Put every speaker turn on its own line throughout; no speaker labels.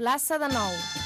Plaça de Nou.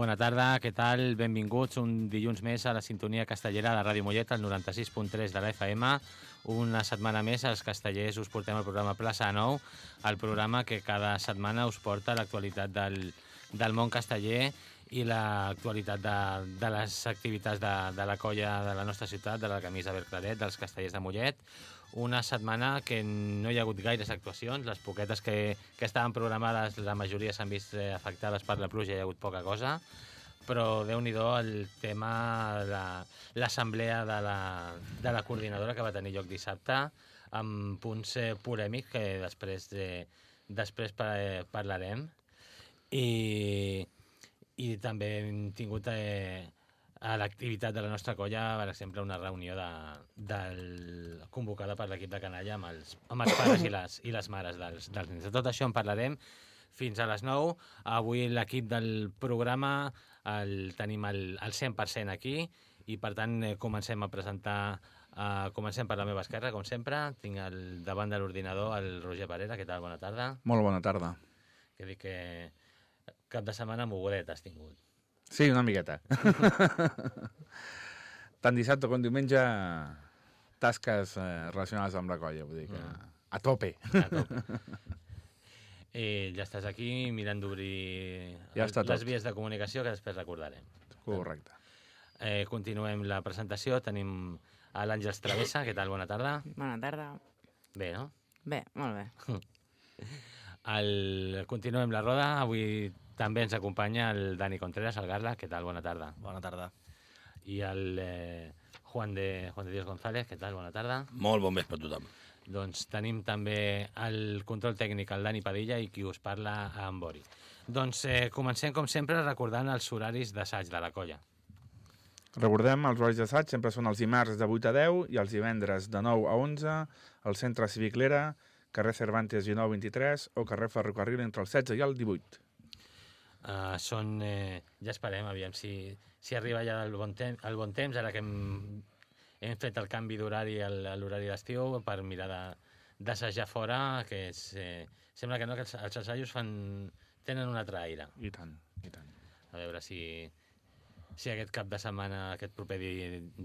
Bona tarda, què tal? Benvinguts un dilluns més a la sintonia castellera de Ràdio Mollet, al 96.3 de la FM. Una setmana més als castellers us portem el programa Plaça Nou, el programa que cada setmana us porta l'actualitat del, del món casteller i l'actualitat de, de les activitats de, de la colla de la nostra ciutat, de la camisa verd claret, dels castellers de Mollet. Una setmana que no hi ha hagut gaires actuacions, les poquetes que, que estaven programades, la majoria s'han vist eh, afectades per la pluja, hi ha hagut poca cosa, però déu nhi el tema, la- l'assemblea de, la, de la coordinadora que va tenir lloc dissabte, amb punts eh, polèmics que després, eh, després par parlarem. I, i també hem tingut eh, a l'activitat de la nostra colla, per exemple, una reunió de, del, convocada per l'equip de canalla amb els, amb els pares i les, i les mares dels, dels nens. De tot això en parlarem fins a les 9. Avui l'equip del programa el tenim al, al 100% aquí i, per tant, eh, comencem a presentar Uh, comencem per la meva esquerra, com sempre. Tinc el, davant de l'ordinador el Roger Parera. Què tal? Bona tarda.
Molt bona tarda.
Que dic que cap de setmana mogudet has tingut.
Sí, una miqueta. Tant dissabte com diumenge, tasques eh, relacionades amb la colla, vull dir que
Mm.
a tope.
A tope. I ja estàs aquí mirant d'obrir
Ja
les
tot.
vies de comunicació que després recordarem.
Correcte.
Eh, continuem la presentació. Tenim a l'Àngels Travessa. Què tal? Bona tarda.
Bona tarda.
Bé, no?
Bé, molt bé.
El... Continuem la roda. Avui també ens acompanya el Dani Contreras, el Garla. Què tal? Bona tarda.
Bona tarda.
I el eh, Juan, de, Juan de Dios González. Què tal? Bona tarda.
Molt bon vespre a tothom.
Doncs tenim també el control tècnic, el Dani Padilla, i qui us parla, en Bori. Doncs eh, comencem, com sempre, recordant els horaris d'assaig de la colla.
Recordem, els horaris d'assaig sempre són els dimarts de 8 a 10 i els divendres de 9 a 11 al centre Cívic Lera, carrer Cervantes 19-23 o carrer Ferrocarril entre el 16 i el 18.
Uh, són... Eh, ja esperem, aviam si, si arriba ja el bon, temps, el bon temps, ara que hem, hem fet el canvi d'horari a l'horari d'estiu per mirar d'assajar fora, que és, eh, sembla que no, que els, els assajos fan, tenen un altre aire.
I tant, i tant.
A veure si, si aquest cap de setmana, aquest proper di,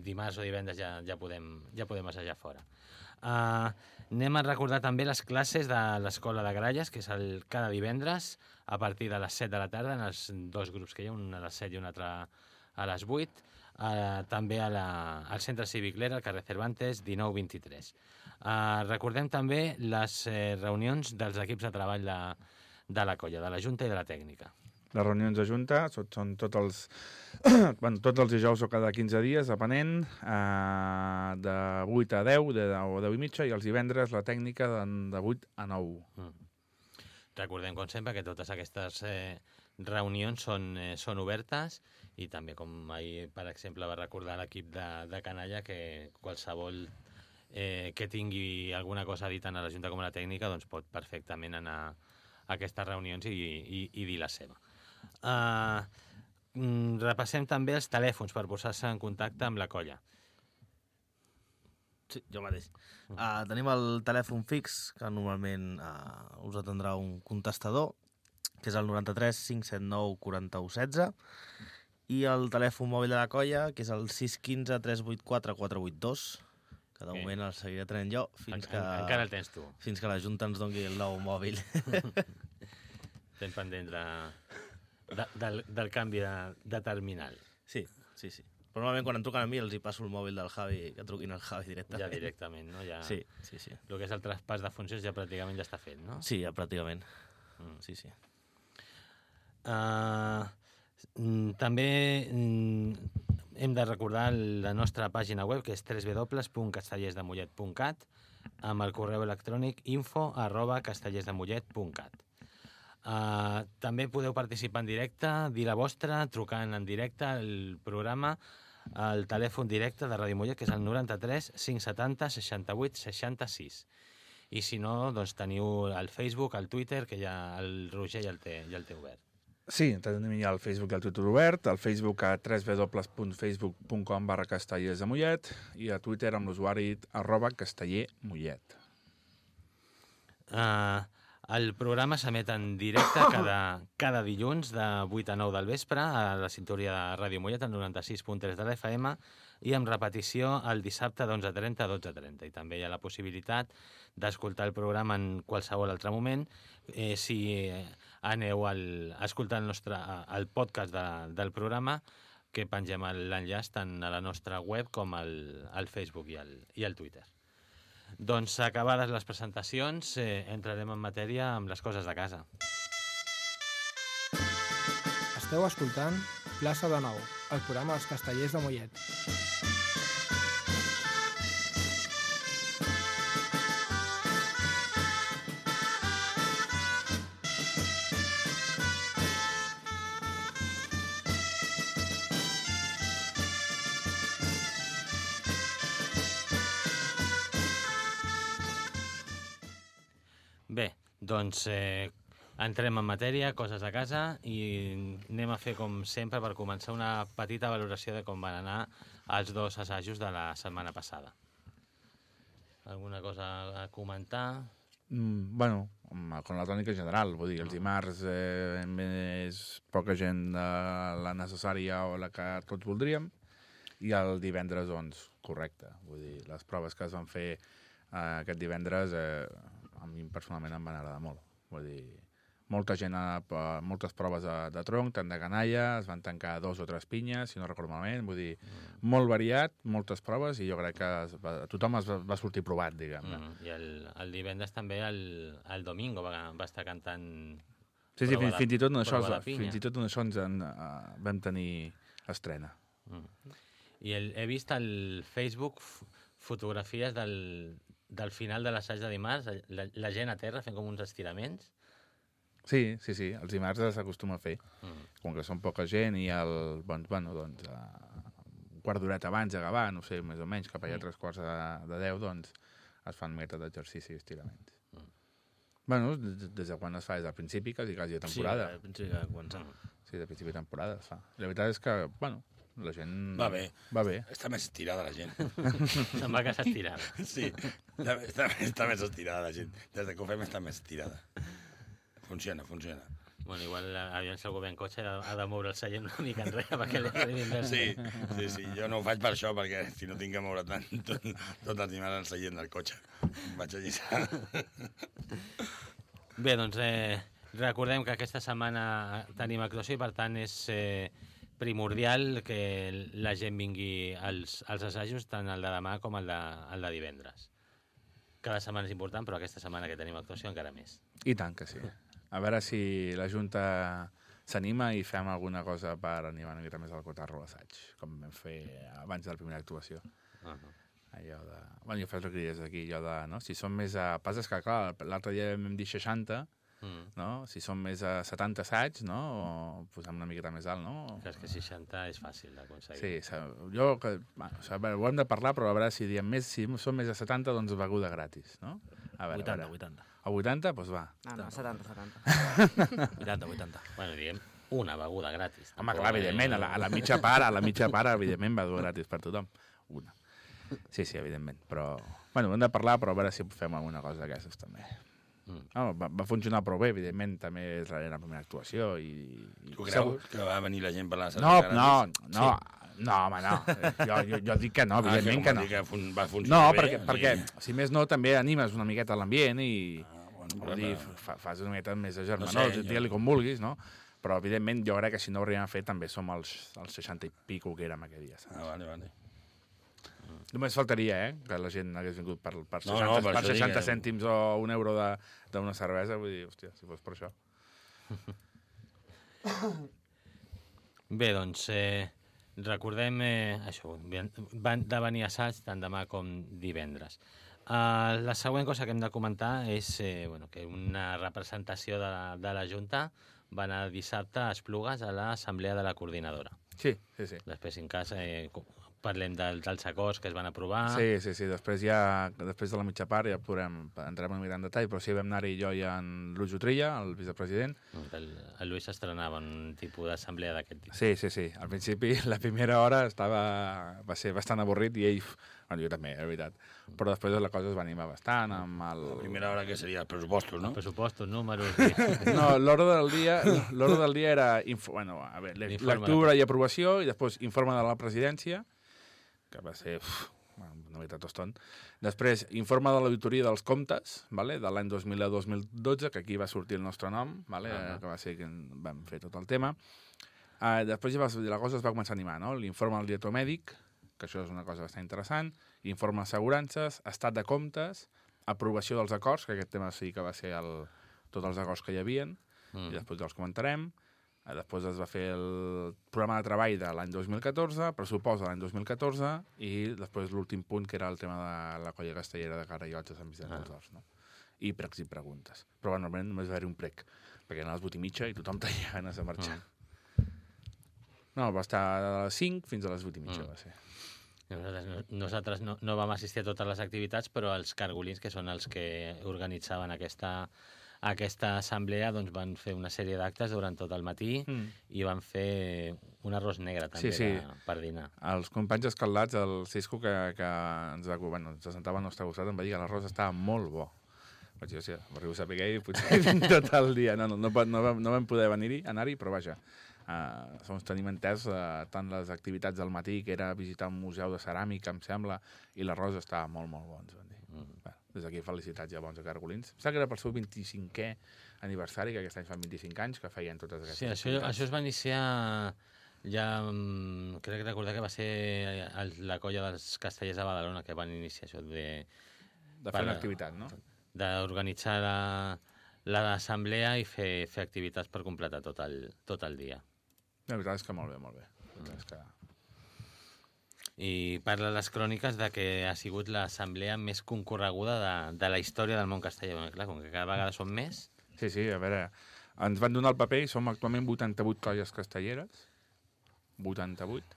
dimarts o divendres ja, ja, podem, ja podem assajar fora. Uh, anem a recordar també les classes de l'Escola de Gralles, que és el, cada divendres a partir de les 7 de la tarda, en els dos grups que hi ha, un a les 7 i un altre a les 8. Uh, també a la, al Centre Cívic Lera, al carrer Cervantes, 19-23. Uh, recordem també les eh, reunions dels equips de treball de, de la colla, de la Junta i de la Tècnica.
Les reunions de junta són, són tots els, bueno, tots els dijous o cada 15 dies, depenent, eh, de 8 a 10 de, o 10 i mitja, i els divendres la tècnica de, de 8 a 9.
Mm. Recordem, com sempre, que totes aquestes eh, reunions són, eh, són obertes i també, com ahir, per exemple, va recordar l'equip de, de Canalla, que qualsevol eh, que tingui alguna cosa a dir tant a la Junta com a la tècnica doncs pot perfectament anar a aquestes reunions i, i, i dir la seva. Uh, repassem també els telèfons per posar-se en contacte amb la colla.
Sí, jo mateix. Uh, tenim el telèfon fix, que normalment uh, us atendrà un contestador, que és el 93 579 41 16, i el telèfon mòbil de la colla, que és el 615 384 482, que de
Bé.
moment el seguiré tenint jo fins
En,
que,
en, encara el tens tu.
fins que la Junta ens doni el nou mòbil.
Tens pendent de, de, del, del canvi de, de terminal.
sí, sí, sí. Però normalment quan em truquen a mi els hi passo el mòbil del Javi, que truquin al Javi directament.
Ja directament, no? Ja...
Sí, sí, sí.
El que és el traspàs de funcions ja pràcticament ja està fet, no?
Sí, ja pràcticament.
Mm.
Sí, sí.
Uh, també mm, hem de recordar la nostra pàgina web, que és www.castellersdemollet.cat amb el correu electrònic info arroba castellersdemollet.cat. Uh, també podeu participar en directe, dir la vostra, trucant en directe al programa al telèfon directe de Ràdio Mollet, que és el 93 570 68 66. I si no, doncs teniu el Facebook, el Twitter, que ja el Roger ja el té, ja el té obert.
Sí, tenim ja el Facebook i el Twitter obert, el Facebook a www.facebook.com barra castellers de Mollet i a Twitter amb l'usuari arroba castellermollet.
Uh, el programa s'emet en directe cada, cada dilluns de 8 a 9 del vespre a la cinturia de Ràdio Mollet, al 96.3 de la FM, i amb repetició el dissabte d'11.30 a 12.30. I també hi ha la possibilitat d'escoltar el programa en qualsevol altre moment eh, si aneu al, a escoltar el, nostre, el podcast de, del programa que pengem l'enllaç tant a la nostra web com al, al Facebook i al, i al Twitter. Doncs acabades les presentacions, eh, entrarem en matèria amb les coses de casa.
Esteu escoltant Plaça de Nou, el programa dels castellers de Mollet.
Doncs eh, entrem en matèria, coses a casa, i anem a fer, com sempre, per començar, una petita valoració de com van anar els dos assajos de la setmana passada. Alguna cosa a comentar?
Mm, bueno, amb- con la tònica general, vull dir, els dimarts eh, més poca gent de la necessària o la que tots voldríem, i el divendres, doncs, correcte. Vull dir, les proves que es van fer eh, aquest divendres eh, a mi personalment em van agradar molt. Vull dir, molta gent, a, a, moltes proves de, de tronc, tant de canalla, es van tancar dos o tres pinyes, si no recordo malament, vull dir, molt variat, moltes proves, i jo crec que es va, tothom es va, va sortir provat, diguem-ne.
Mm. I el, el divendres també, el, el domingo, va, va estar cantant...
Sí, sí, fins,
de-
fins i tot en això, fins i tot en això ens en, uh, vam tenir estrena.
Mm. I el, he vist al Facebook fotografies del, del final de l'assaig de dimarts, la, la gent a terra fent com uns estiraments.
Sí, sí, sí, els dimarts s'acostuma a fer.
Mm.
Com que són poca gent i el, doncs, bueno, doncs, uh, un quart d'horeta abans d'acabar, no sé, més o menys, cap allà a tres quarts de, de deu, doncs, es fan metres d'exercici i estiraments.
Mm.
Bueno, des de quan es fa? Des del principi, quasi, quasi de temporada.
Sí, penso que començar.
Sí, de principi de temporada es fa. La veritat és que, bueno, la gent...
Va bé.
Va bé.
Està més estirada la gent.
Se'n va quedar estirada.
Sí, està, està, està més estirada la gent. Des que ho fem està més estirada. Funciona, funciona.
Bueno, igual aviam si algú ve en cotxe ha de, ha de moure el seient una mica enrere perquè li més.
Sí, sí, sí, jo no ho faig per això, perquè si no tinc que moure tant tot, tot el dimarts al seient del cotxe. Em vaig allisar.
Bé, doncs eh, recordem que aquesta setmana tenim actuació i per tant és eh, primordial que la gent vingui als, als assajos, tant el de demà com el de, el de divendres. Cada setmana és important, però aquesta setmana que tenim actuació encara més.
I tant que sí. A veure si la Junta s'anima i fem alguna cosa per animar una mica més el cotarro l'assaig, com vam fer abans de la primera actuació.
Uh -huh.
Allò de... Bueno, jo faig el que dius aquí, allò de... No? Si són més a... Pas és que, clar, l'altre dia vam dir 60,
Mm.
no? Si són més a 70 assaigs, no? O posem una miqueta més alt, no?
Clar, és que 60 és fàcil d'aconseguir.
Sí, jo... Que, bueno, a veure, ho hem de parlar, però a veure si diem més, si són més de 70, doncs beguda gratis, no? A veure,
80,
a veure.
80.
A 80, doncs va.
No, no, 70, 70.
80, 80.
Bueno, diguem, una beguda gratis.
Home, clar, evidentment, a la, a la mitja part, a la mitja part, evidentment, va dur gratis per tothom. Una. Sí, sí, evidentment, però... Bueno, hem de parlar, però a veure si fem alguna cosa d'aquestes, també.
Mm.
No, va, va funcionar prou bé, evidentment, també és la, la primera actuació i... i
Tu creus que va venir la gent per la
No, no, no, no, home, no. Jo, jo, jo dic que no, evidentment que no.
Que fun va
No,
funcionar bé,
perquè,
o
perquè,
sigui,
si més no, també animes una miqueta l'ambient i...
Ah, bueno,
dir, fa, fas una miqueta més de germanor,
No
no
sé, jo-
digue-li com vulguis, no? Però, evidentment, jo crec que si no ho arribem a fer també som els, els 60 i pico que érem aquell dia. Saps?
Ah, vale, vale.
Només faltaria, eh, que la gent hagués vingut per, per
No,
60,
no, per
per
dic
60
que-
cèntims o un euro d'una cervesa. Vull dir, hòstia, si fos per això.
Bé, doncs, eh, recordem eh, això, van de venir assaig tant demà com divendres. Uh, la següent cosa que hem de comentar és eh, bueno, que una representació de, la- de la Junta va anar dissabte a Esplugues a l'assemblea de la coordinadora.
Sí, sí, sí.
Després, en cas, eh, parlem del, dels acords que es van aprovar.
Sí, sí, sí. Després ja, després de la mitja part ja podrem, entrem una mica en detall, però sí, vam anar-hi jo i en Luis Utrilla, el vicepresident.
El, el Lluís estrenava un tipus d'assemblea d'aquest tipus.
Sí, sí, sí. Al principi, la primera hora estava, va ser bastant avorrit i ell, bueno, jo també, és veritat. Però després la cosa es va animar bastant amb el...
La primera hora que seria els pressupostos, no?
Pressupostos, números...
No, l'hora del dia, l'hora del dia era bueno, a veure, lectura i aprovació i després informe de la presidència, que va ser uf, una mica toston. Després, informe de l'auditoria dels comptes, vale? de l'any 2010-2012, que aquí va sortir el nostre nom, vale?
Ah.
que va ser que vam fer tot el tema. Uh, després ja va, la cosa es va començar a animar, no? l'informe del director mèdic, que això és una cosa bastant interessant, informe d'assegurances, estat de comptes, aprovació dels acords, que aquest tema sí que va ser el, tots els acords que hi havien,
Mm.
i després ja els comentarem. Eh, Després es va fer el programa de treball de l'any 2014, pressupost de l'any 2014, i després l'últim punt, que era el tema de la colla castellera de Carallots a Sant Vicenç
Ah.
dels Horts. No? I pregs i preguntes. Però bueno, normalment només va haver un prec, perquè eren a les 8 i mitja i tothom tenia ganes de marxar. No, va estar a les 5 fins a les 8 i mitja,
Mm.
va ser.
Nosaltres, no, nosaltres no, no vam assistir a totes les activitats, però els cargolins, que són els que organitzaven aquesta, aquesta assemblea, doncs van fer una sèrie d'actes durant tot el matí
Mm.
i van fer un arròs negre també
Sí, sí.
De, per dinar.
Els companys escaldats, el Cisco, que, que ens, va, bueno, ens sentava al nostre costat, em va dir que l'arròs estava molt bo. Vaig dir, hòstia, m'arribo a saber i potser tot el dia. No, no, no, no, vam, no vam poder venir-hi, anar-hi, però vaja, uh, segons tenim entès, uh, tant les activitats del matí, que era visitar un museu de ceràmica, em sembla, i l'arròs estava molt, molt bo, ens van dir.
Mm.
Bueno, des d'aquí felicitats ja bons a Cargolins. Em que era pel seu 25è aniversari, que aquest any fan 25 anys, que feien totes aquestes
Sí, això,
activitats.
això es va iniciar ja, mm, crec que recordar que va ser el, la colla dels castellers de Badalona que van iniciar això de
De fer una
per-
activitat, no?
d'organitzar la- l'assemblea i fer, fer activitats per completar tot el, tot el dia.
La veritat és que molt bé, molt bé. La veritat és que...
I parla les cròniques de que ha sigut l'assemblea més concorreguda de, de la història del món castellà. Bueno, clar, com que cada vegada són més,
Sí, sí, a veure, ens van donar el paper i som actualment 88 colles castelleres. 88.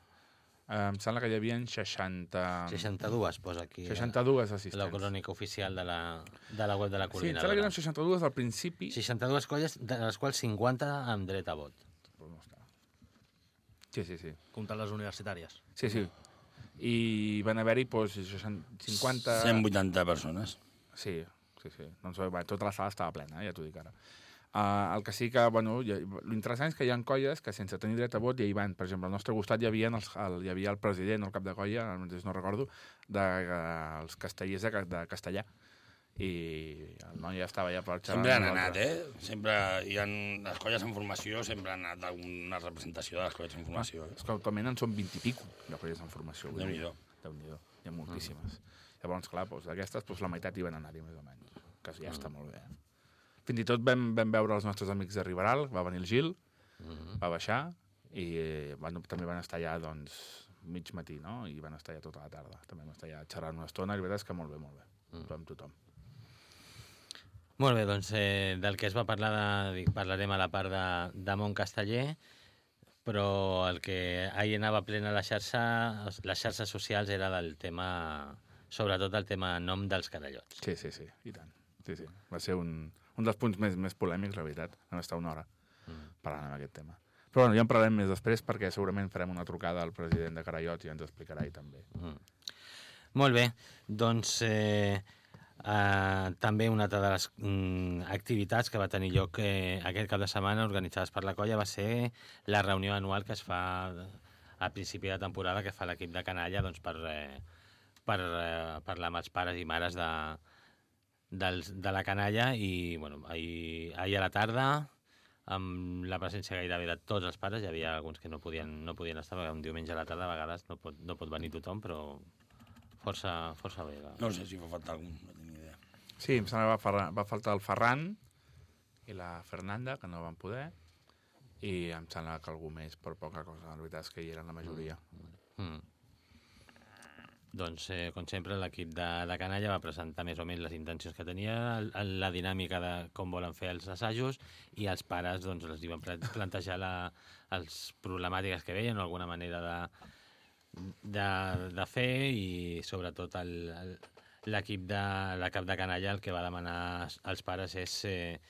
Eh, em sembla que hi havia 60...
62 posa aquí.
62
La,
assistents.
la crònica oficial de la, de la web de la
Sí, em sembla que
coordinadora.
eren 62 al principi.
62 colles, de les quals 50 amb dret a vot.
Sí, sí, sí.
Comptant les universitàries.
Sí, sí. I van haver-hi doncs, 60, 50...
180 persones.
Sí, sí, sí. Doncs, bé, tota la sala estava plena, eh, ja t'ho dic ara. Uh, el que sí que, bueno, ja, l'interessant és que hi ha colles que sense tenir dret a vot ja hi van. Per exemple, al nostre costat hi havia, els, el, hi havia el president, el cap de colla, no recordo, dels de, uh, els castellers de, de castellà. I el noi ja estava ja per xerrar
Sempre han anat, eh? Sempre hi ha les colles en formació, sempre han anat alguna representació de les colles en formació.
És que actualment en són 20 i pico de colles en formació. vull dir.
Déu-n'hi-do.
Déu-n'hi-do. Hi ha moltíssimes. Llavors, clar, doncs, d'aquestes, doncs, la meitat hi van anar-hi, més o menys. Que ja està molt bé. Fins i tot vam, vam veure els nostres amics de Riberal, va venir el Gil,
Mm
va baixar, i eh, van, també van estar allà, doncs, mig matí, no? I van estar allà tota la tarda. També vam estar allà xerrant una estona, i la veritat és que molt bé, molt bé.
Mm.
Amb tothom.
Molt bé, doncs eh, del que es va parlar, de, parlarem a la part de, de món casteller, però el que ahir anava plena la xarxa, les xarxes socials era del tema, sobretot el tema nom dels carallots.
Sí, sí, sí, i tant. Sí, sí. Va ser un, un dels punts més, més polèmics, la veritat. Vam estar una hora
Mm.
parlant aquest tema. Però bueno, ja en parlarem més després perquè segurament farem una trucada al president de Carallots i ens explicarà ell també.
Mm. Molt bé, doncs eh, eh, també una altra de les mm, activitats que va tenir lloc eh, aquest cap de setmana organitzades per la colla va ser la reunió anual que es fa a principi de temporada que fa l'equip de canalla doncs, per, eh, per eh, parlar amb els pares i mares de, dels, de la canalla i bueno, ahir, ahir a la tarda amb la presència gairebé de tots els pares. Hi havia alguns que no podien, no podien estar, perquè un diumenge a la tarda a vegades no pot, no pot venir tothom, però força, força bé. La...
No sé si fa falta algun, no tinc ni idea.
Sí, em sembla que va, Ferran, va faltar el Ferran i la Fernanda, que no van poder, i em sembla que algú més, per poca cosa. La veritat és que hi eren la majoria.
Mm. Doncs, eh, com sempre, l'equip de, de Canalla va presentar més o menys les intencions que tenia, el- la dinàmica de com volen fer els assajos, i els pares doncs, els van pla- plantejar la, els problemàtiques que veien alguna manera de, de, de fer, i sobretot el, el, l'equip de la cap de Canalla el que va demanar als pares és eh,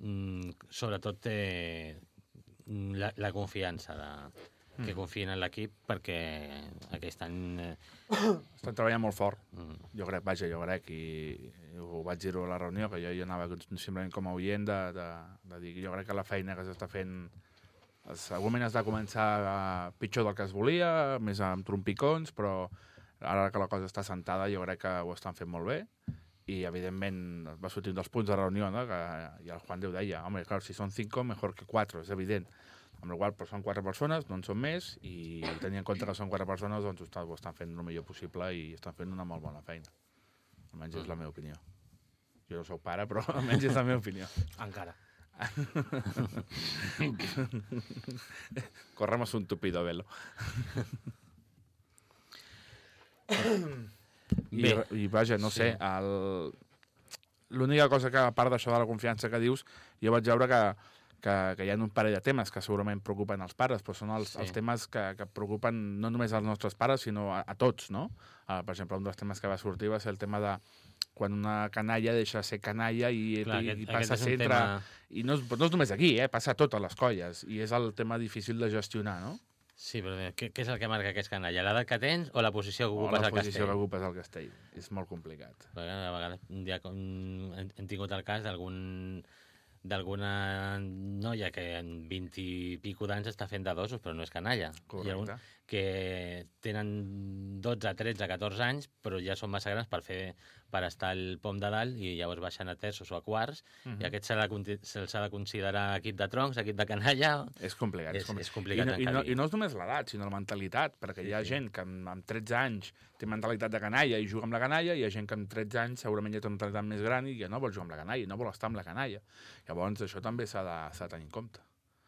mm, sobretot eh, la, la confiança de, que confien en l'equip perquè aquest any eh,
Estan treballant molt fort.
mm,
Jo crec, vaja, jo crec, i, i ho vaig dir-ho a la reunió, que jo, jo anava simplement com a oient de, de, de dir jo crec que la feina que s'està fent segurament has de començar pitjor del que es volia, més amb trompicons, però ara que la cosa està sentada jo crec que ho estan fent molt bé i evidentment va sortir un dels punts de reunió no? que, i el Juan Déu deia home, clar, si són cinco, mejor que cuatro, és evident. Amb la qual cosa són quatre persones, no en són més i tenint en compte que són quatre persones doncs ho estan, ho estan fent el millor possible i estan fent una molt bona feina. Almenys és la meva opinió. Jo no sóc pare, però almenys és la meva opinió.
Encara.
corremos un tupido velo I,
Bé.
I vaja, no
Sí.
sé, el... l'única cosa que, a part d'això de la confiança que dius, jo vaig veure que, que, que hi ha un parell de temes que segurament preocupen els pares, però són els,
Sí.
els temes que, que preocupen no només als nostres pares, sinó a, a tots, no? Uh, per exemple, un dels temes que va sortir va ser el tema de quan una canalla deixa de ser canalla i,
clar,
i,
aquest,
i
aquest
passa a ser entre...
tema...
I no no és només aquí, eh? passa a totes les colles, i és el tema difícil de gestionar, no?
Sí, però què, què és el que marca que és canalla? L'edat que tens o la posició que ocupes
la
al
posició
castell?
que ocupes al castell. És molt complicat.
Perquè a vegades ja hem, tingut el cas d'algun d'alguna noia que en 20 i pico d'anys està fent de dosos, però no és canalla. Hi ha un,
Correcte.
Que tenen 12, 13, 14 anys, però ja són massa grans per fer per estar al pom de dalt i llavors baixen a terços o a quarts,
Mhm.
i aquest se'ls ha de considerar equip de troncs, equip de canalla...
És complicat.
És-
És, complicat. I no, i, no. I no és només l'edat, sinó la mentalitat, perquè
Sí,
hi ha
sí.
gent que amb, amb 13 anys té mentalitat de canalla i juga amb la canalla, i hi ha gent que amb 13 anys segurament ja té una mentalitat més gran i ja no vol jugar amb la canalla, no vol estar amb la canalla. Llavors, això també s'ha de, de tenir en compte.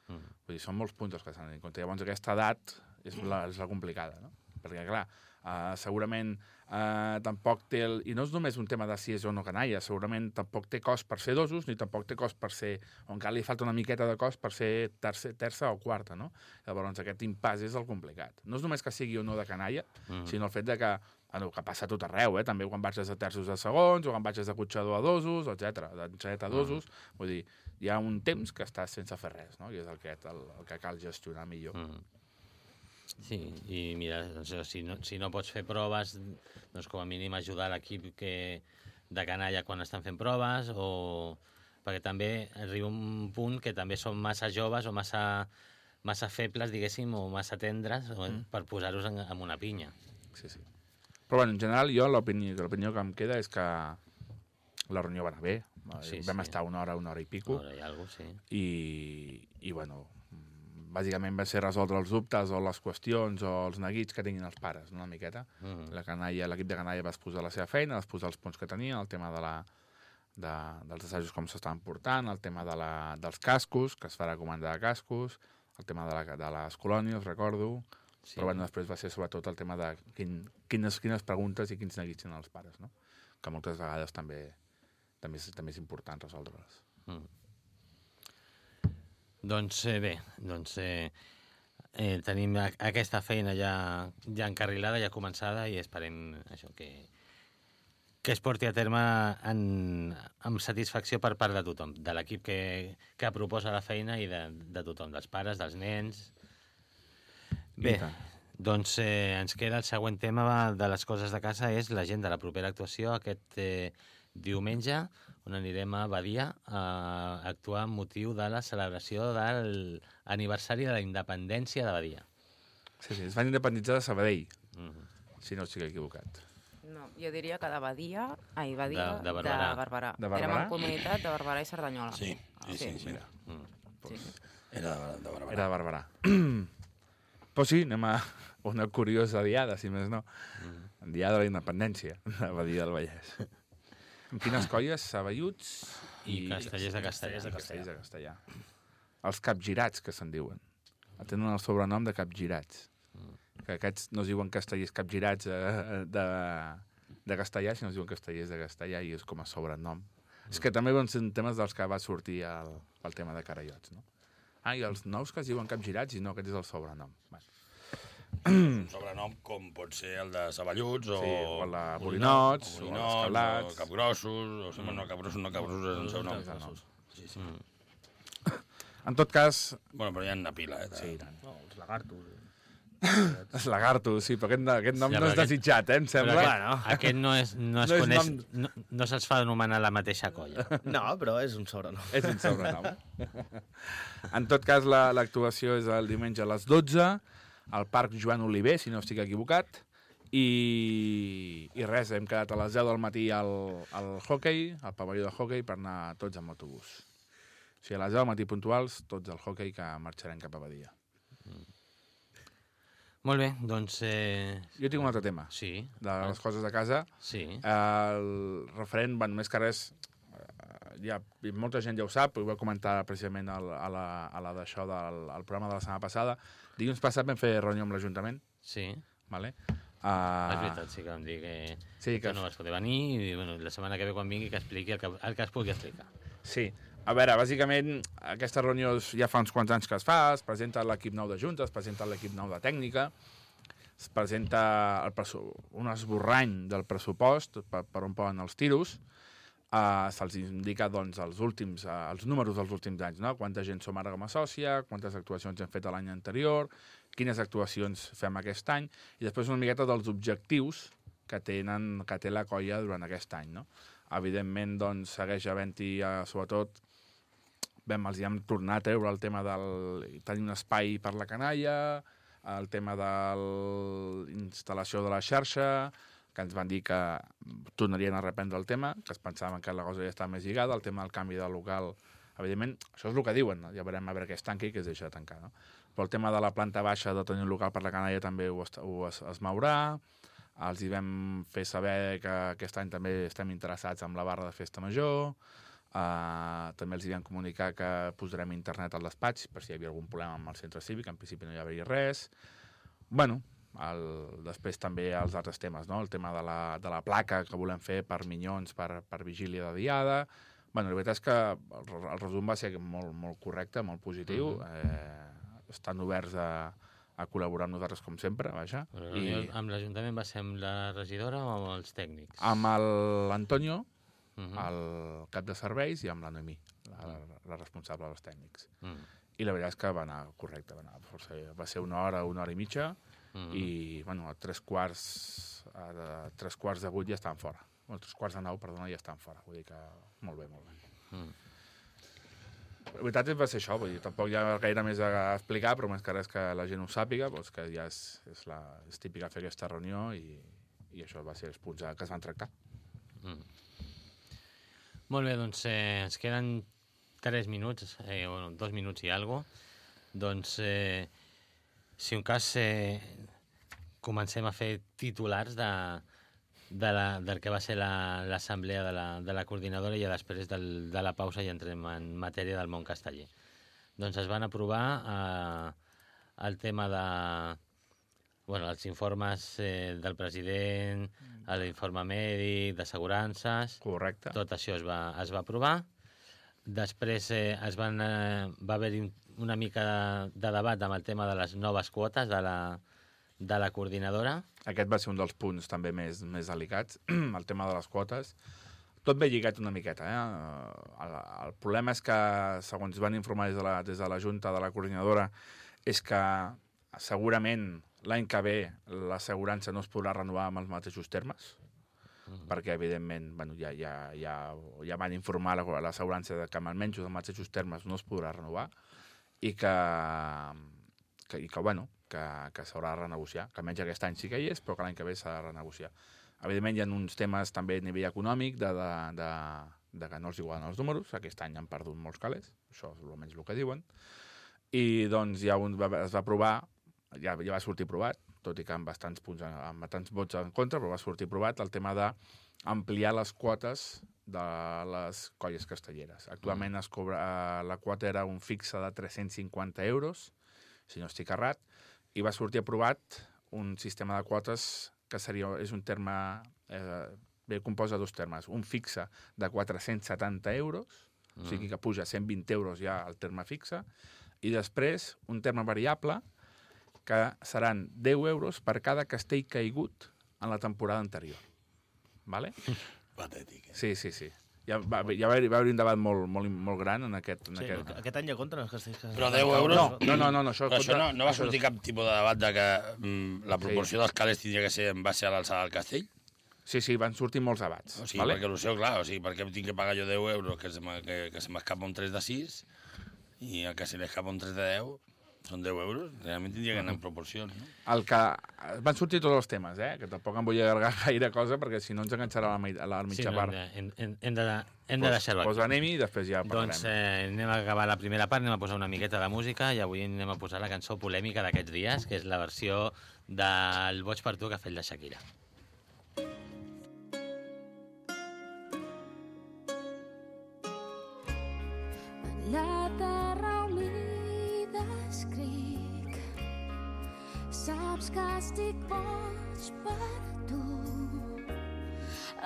Mm.
Vull dir, són molts punts els que s'han de tenir en compte. Llavors, aquesta edat és la, és la complicada, no? Perquè, clar, uh, segurament uh, tampoc té... El... I no és només un tema de si és o no canalla, segurament tampoc té cost per ser dosos, ni tampoc té cost per ser... O encara li falta una miqueta de cost per ser tercer, terça o quarta, no? Llavors, aquest impàs és el complicat. No és només que sigui o no de canalla,
Mm.
sinó el fet de que, bueno, que passa a tot arreu, eh? també quan baixes de terços a segons, o quan baixes de cotxador a dosos, etc d'enxanet a dosos, vull dir, hi ha un temps que estàs sense fer res, no? i és el que, el, el que cal gestionar millor.
Mm. Sí, i mira, doncs, si, no, si no pots fer proves, doncs com a mínim ajudar l'equip que de canalla quan estan fent proves, o perquè també arriba un punt que també són massa joves o massa, massa febles, diguéssim, o massa tendres o,
Mm.
per posar-los en, en una pinya.
Sí, sí. Però, bueno, en general, jo l'opinió que em queda és que la reunió va anar bé.
Sí,
Vam
sí.
estar una hora, una hora i pico,
hi ha alguna cosa, sí.
i, i bueno, bàsicament va ser resoldre els dubtes o les qüestions o els neguits que tinguin els pares, no? una miqueta.
Mm.
La canalla, l'equip de canalla va exposar la seva feina, va exposar els punts que tenien, el tema de la, de, dels assajos com s'estaven portant, el tema de la, dels cascos, que es farà comanda de cascos, el tema de, la, de les colònies, recordo,
Sí.
però bueno, després va ser sobretot el tema de quin, quines, quines preguntes i quins neguits tenen els pares, no? que moltes vegades també, també, és, també és important resoldre-les.
Mm. Doncs eh, bé, doncs eh, eh, tenim a- aquesta feina ja, ja encarrilada, ja començada i esperem això que, que es porti a terme en, amb satisfacció per part de tothom, de l'equip que, que proposa la feina i de, de tothom, dels pares, dels nens... Bé, doncs eh, ens queda el següent tema de les coses de casa, és l'agenda, la propera actuació. Aquest eh, diumenge, on anirem a Badia a actuar amb motiu de la celebració de l'aniversari de la independència de Badia.
Sí, sí, es van independitzar de Sabadell,
Mm -hmm.
si no estic equivocat.
No, jo diria que de Badia... Ai, Badia...
De- de Barberà.
De Barberà.
De Barberà?
Érem en comunitat de Barberà i Cerdanyola.
Sí, sí, sí. sí.
Mira.
Mm.
Pues,
Era de, de Barberà.
Era de Barberà. Però sí, anem a una curiosa diada, si més no.
Mm.
Diada de la independència, de Badia del Vallès. Amb quines colles? Saballuts
I castellers de castellà.
I castellers de castellà. Els capgirats, que se'n diuen. Tenen el sobrenom de capgirats. Que aquests no es diuen castellers capgirats eh, de, de castellà, sinó es diuen castellers de castellà i és com a sobrenom. És que també van ser temes dels que va sortir el, el tema de carallots, no? Ah, i els nous que es diuen capgirats i no, aquest és el sobrenom. Bueno.
Sobrenom com pot ser el de Saballuts o...
Sí, o el de Borinots, o
Borinots,
els Cablats.
o Capgrossos, o mm. no, Capgrossos, no, Capgrossos és el seu nom. Sí, sí.
Mm.
En tot cas,
Bueno, però hi ha una pila, eh?
sí,
de-
tant.
No, els lagartos.
Els lagartos, sí, però aquest, aquest nom
Ja,
no és
aquest-
desitjat, eh, em
Però
sembla.
aquest,
Bueno.
aquest no, és, no es
No
coneix,
nom-
no, no se'ls fa anomenar la mateixa colla.
No, però és un sobrenom.
És un sobrenom. en tot cas, la- l'actuació és el diumenge a les 12, al Parc Joan Oliver, si no estic equivocat, i, i res, hem quedat a les 10 del matí al, al hockey, al pavelló de hockey, per anar tots amb autobús. O sigui, a les 10 del matí puntuals, tots al hockey, que marxarem cap a Badia.
Molt bé, doncs... Eh,
Jo tinc un altre tema,
sí,
de les coses de casa.
sí.
El referent, bueno, més que res, eh, ja, molta gent ja ho sap, ho va comentar precisament a la, a la d'això del al programa de la setmana passada. Dilluns passat vam fer reunió amb l'Ajuntament,
Sí,
vale?
uh... és veritat, sí que vam dir que,
sí,
que
que,
no vas poder venir i bueno, la setmana que ve quan vingui que expliqui el que, el que es pugui explicar.
sí. A veure, bàsicament, aquesta reunió es- ja fa uns quants anys que es fa, es presenta l'equip nou de Junta, es presenta l'equip nou de tècnica, es presenta el un esborrany del pressupost per, per on poden els tiros, uh, se'ls indica doncs, els, últims, uh, els números dels últims anys, no? quanta gent som ara com a sòcia, quantes actuacions hem fet l'any anterior, quines actuacions fem aquest any, i després una miqueta dels objectius que, tenen, que té la colla durant aquest any. No? Evidentment, doncs, segueix havent-hi, uh, sobretot, vam, els hi hem tornat a treure el tema del tenir un espai per la canalla, el tema de l'instal·lació de la xarxa, que ens van dir que tornarien a reprendre el tema, que es pensaven que la cosa ja està més lligada, el tema del canvi de local, evidentment, això és el que diuen, no? ja veurem a veure què es tanqui i què es deixa de tancar. No? Però el tema de la planta baixa de tenir un local per la canalla també ho, est- ho es, es mourà, els hi vam fer saber que aquest any també estem interessats en la barra de festa major, uh, també els hi vam comunicar que posarem internet al despatx per si hi havia algun problema amb el centre cívic, en principi no hi hauria res. bueno, el, després també els altres temes, no? el tema de la, de la placa que volem fer per minyons, per, per vigília de diada. bueno, la veritat és que el, el resum va ser molt, molt correcte, molt positiu. Mm -hmm. eh, estan oberts a, a col·laborar amb nosaltres com sempre, vaja.
Però la reunió amb l'Ajuntament va ser amb la regidora o amb els tècnics?
Amb l'Antonio,
Uh -huh.
el cap de serveis, i amb la Noemí, la, la responsable dels tècnics.
Mm.
I la veritat és que va anar correcte, va, anar força, bé. va ser una hora, una hora i mitja,
Mm.
i bueno, a tres quarts, a tres quarts de vuit ja estan fora. O a tres quarts de nou, perdona, ja estan fora. Vull dir que molt bé, molt bé.
Mm.
La veritat és va ser això, vull dir, tampoc hi ha gaire més a explicar, però més que res que la gent ho sàpiga, doncs que ja és, és, la, és típica fer aquesta reunió i, i això va ser els punts que es van tractar.
Mm. Molt bé, doncs eh, ens queden 3 minuts, eh, bueno, 2 minuts i algo. Doncs, eh, si un cas, eh, comencem a fer titulars de, de la, del que va ser la- l'assemblea la, de, la, de la coordinadora i després del, de la pausa i entrem en matèria del món casteller. Doncs es van aprovar eh, el tema de bueno, els informes eh, del president, l'informe mèdic, d'assegurances,
Correcte.
tot això es va, es va aprovar. Després eh, es van, eh, va haver-hi un- una mica de, de debat amb el tema de les noves quotes de la, de la coordinadora.
Aquest va ser un dels punts també més, més delicats, el tema de les quotes. Tot ve lligat una miqueta. Eh? El, el problema és que, segons van informar des de, la, des de la Junta de la Coordinadora, és que segurament l'any que ve l'assegurança no es podrà renovar amb els mateixos termes,
Mm.
perquè, evidentment, bueno, ja, ja, ja, ja van informar la- l'assegurança que amb almenys els mateixos termes no es podrà renovar i que, que, i que bueno, que, que s'haurà de renegociar, que almenys aquest any sí que hi és, però que l'any que ve s'ha de renegociar. Evidentment, hi ha uns temes també a nivell econòmic de, de, de, de que no els igualen els números. Aquest any han perdut molts calés, això és almenys el que diuen, i doncs ja un va, es va provar, ja, ja va sortir provat, tot i que amb bastants punts, amb bastants vots en contra, però va sortir provat el tema d'ampliar les quotes de les colles castelleres. Actualment es cobra, eh, la quota era un fixe de 350 euros, si no estic errat, i va sortir aprovat un sistema de quotes que seria, és un terme, eh, bé, composa dos termes. Un fixe de 470 euros, mm. o sigui que puja 120 euros ja el terme fixe, i després un terme variable que seran 10 euros per cada castell caigut en la temporada anterior. Vale?
Patètic, eh?
Sí, sí, sí. Ja va, ja va, haver, va haver un debat molt, molt, molt gran en aquest... En
Sí,
aquest...
aquest any ja compten els castells que...
Però 10 euros...
No, no, no, no, no això,
Però això no, no va sortir cap tipus de debat de que mm, la proporció dels calés tindria que ser en base a l'alçada del castell?
Sí, sí, van sortir molts debats.
O sigui,
vale?
perquè seu, clar, o sigui, per què tinc que pagar jo 10 euros que se que m'escapa un 3 de 6 i el que se li escapa un 3 de 10 són 10 euros? Realment tindria que anar en proporcions, no?
El que... Van sortir tots els temes, eh? Que tampoc em vull allargar gaire cosa perquè si no ens enganxarà la, mi- a la
Sí,
mitja
no,
part.
hem, de, hem, hem de, hem de deixar-ho
Doncs
aquí.
anem-hi i després ja parlarem.
Doncs eh, anem a acabar la primera part, anem a posar una miqueta de música i avui anem a posar la cançó polèmica d'aquests dies, que és la versió del Boig per tu que ha fet la Shakira.
La Saps que estic boig per tu.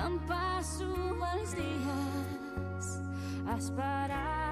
Em passo els dies esperant